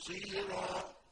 see you all.